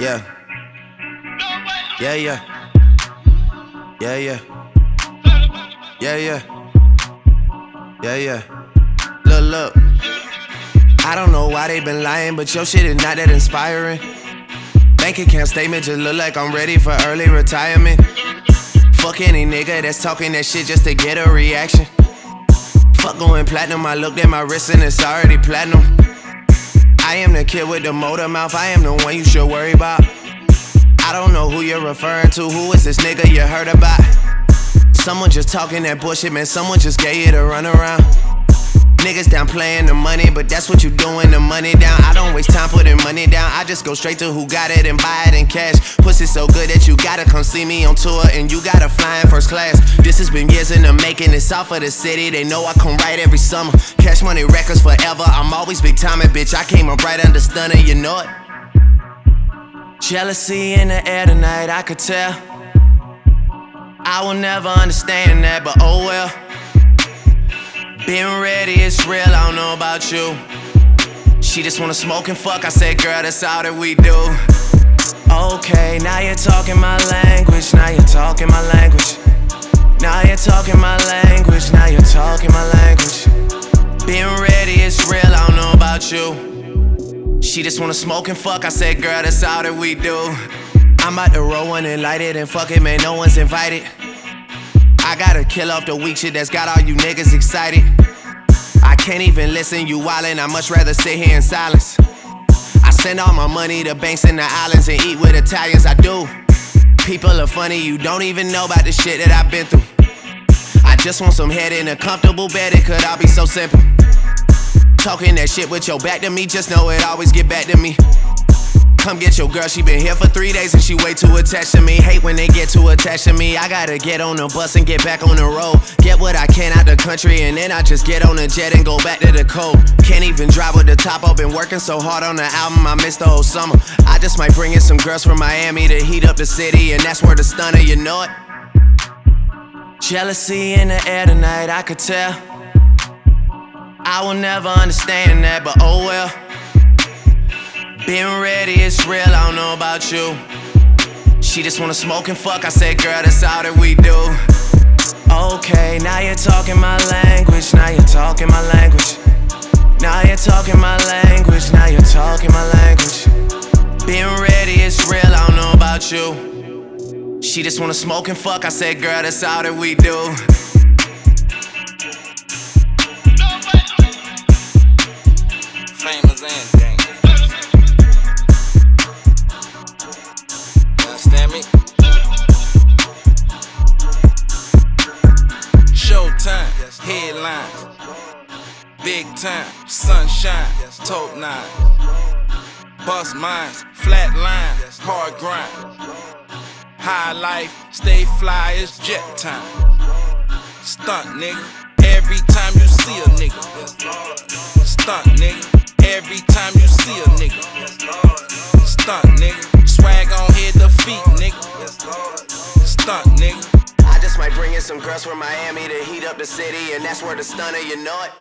Yeah. Yeah, yeah. Yeah, yeah. Yeah, yeah. Yeah, yeah. Look, look. I don't know why they been lying, but your shit is not that inspiring. Bank account statement just look like I'm ready for early retirement. Fuck any nigga that's talking that shit just to get a reaction. Fuck going platinum, I looked at my wrist and it's already platinum. I am the kid with the motor mouth, I am the one you should worry about. I don't know who you're referring to, who is this nigga you heard about? Someone just talking that bullshit, man, someone just gave you the runaround. Niggas down playing the money, but that's what you doing, the money down. I don't waste time putting money down, I just go straight to who got it and buy it in cash. Pussy so good that you gotta come see me on tour and you gotta fly in first class. This has been years in the making, it's off of the city, they know I come right every summer. Cash money records forever, I'm always big time and bitch, I came up right under Stunna, you know it. Jealousy in the air tonight, I could tell. I will never understand that, but oh well. Been ready, it's real, I don't know about you. She just wanna smoke and fuck, I said, girl, that's all that we do. Okay, now you're talking my language, now you're talking my language. Now you're talking my language, now you're talking my language. Been ready, it's real, I don't know about you. She just wanna smoke and fuck. I said, girl, that's all that we do. I'm about to roll one and light it and fuck it, man. No one's invited. I gotta kill off the weak shit that's got all you niggas excited. I can't even listen, you wildin'. I much rather sit here in silence. I send all my money to banks in the islands and eat with Italians. I do. People are funny, you don't even know about the shit that I've been through. I just want some head in a comfortable bed, it could all be so simple. Talking that shit with your back to me, just know it always get back to me. Come get your girl, she been here for three days and she way too attached to me. Hate when they get too attached to me. I gotta get on the bus and get back on the road. Get what I can out the country and then I just get on the jet and go back to the cold. Can't even drive with the top up, been working so hard on the album, I missed the whole summer. I just might bring in some girls from Miami to heat up the city, and that's where the Stunna, you know it. Jealousy in the air tonight, I could tell. I will never understand that, but oh well. Been ready, it's real, I don't know about you. She just wanna smoke and fuck, I said, girl, that's all that we do. Okay, now you're talking my language, now you're talking my language. Now you're talking my language, now you're talking my language. Been ready, it's real, I don't know about you. She just wanna smoke and fuck, I said, girl, that's all that we do. famous and big time, sunshine, top nine, bust minds, flat lines, hard grind, high life, stay fly, it's jet time. Stunt nigga, every time you see a nigga. Stunt nigga, every time you see a nigga. Some girls from Miami to heat up the city, and that's where the Stunna, you know it.